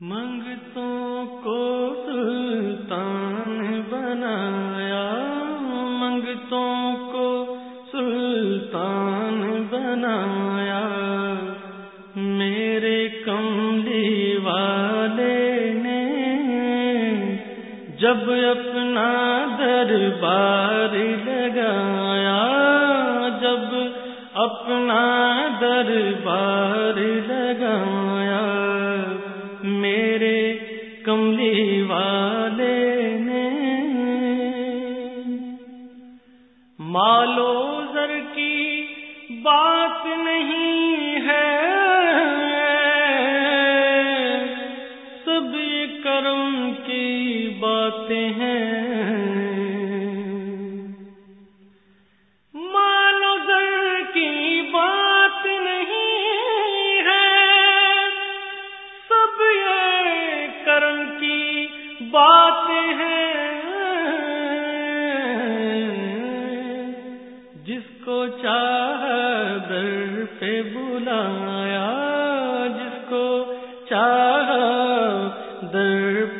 منگتوں کو سلطان بنایا، منگتوں کو سلطان بنایا۔ میرے کملی والے نے جب اپنا دربار لگایا، جب اپنا دربار والے نے مالو زر کی بات نہیں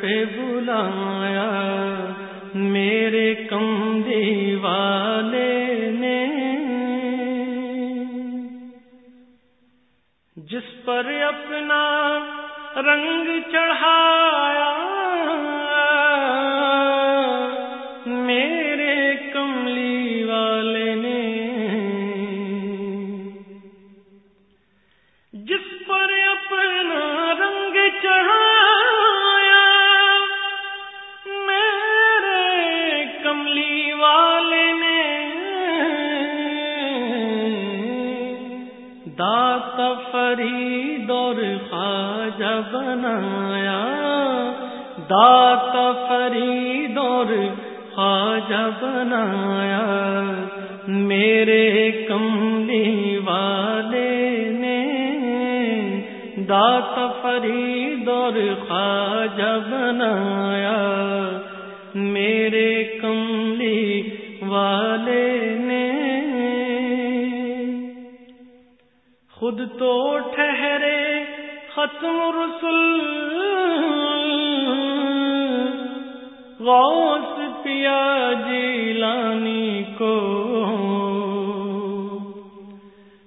پہ بلایا میرے کم والے نے۔ جس پر اپنا رنگ چڑھایا میرے فری دور خواجہ بنایا۔ دات فری دور خواجہ بنایا۔ میرے کملی والے نے دات فری دور خواجہ بنایا۔ میرے کملی والے خود تو ٹھہرے ختم رسول۔ غوث پیا جیلانی کو۔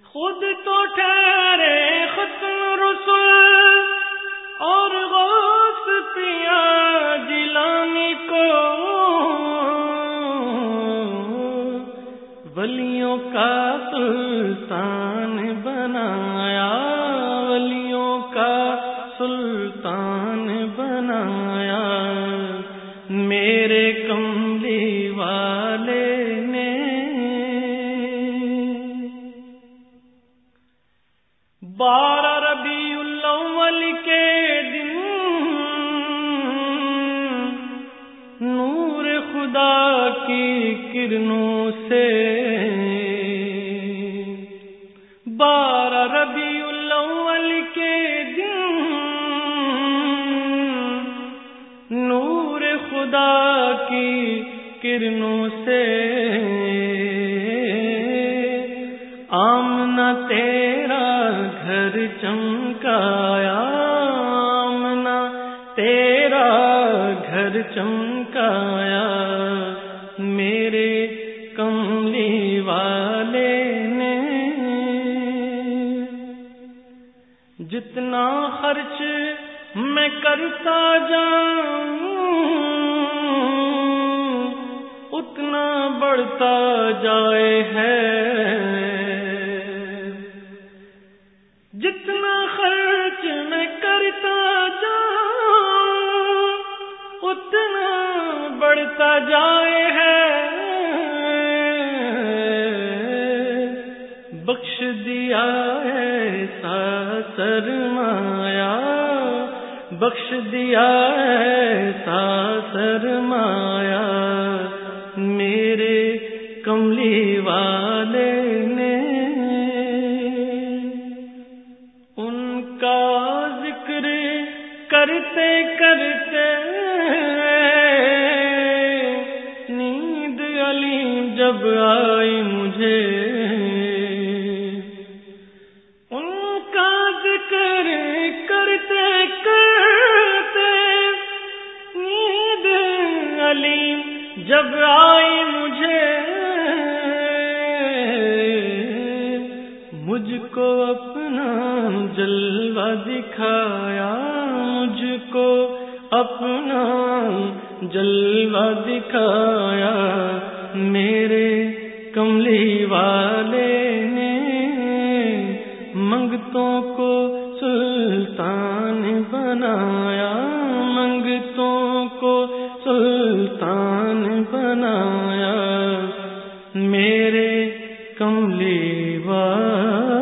خود تو ٹھہرے ختم رسول۔ اور غوث پیا جیلانی کو۔ ولیوں کا سلطان بنایا کملی والے نے۔ بارہ ربی الاول کے دن نور خدا کی کرنوں سے۔ بارہ ربی خدا کی کرنوں سے آمنا تیرا گھر چمکایا، آمنا تیرا گھر چمکایا۔ میرے کملی والے نے جتنا خرچ میں کرتا جاؤں اتنا بڑھتا جائے ہے۔ جتنا خرچ میں کرتا جاؤں اتنا بڑھتا جائے ہے۔ بخش دیا ایسا سرمایا بخش دیا ایسا کا ذکر کرتے کرتے نیند علی جب آئی مجھے۔ ان کا ذکر کرتے کرتے نیند علی جب آئی مجھے۔ کو اپنا جلوہ دکھایا، مجھ کو اپنا جلوہ دکھایا۔ میرے کملی والے نے منگتوں کو سلطان بنایا، منگتوں کو سلطان بنایا۔ میرے کملی والے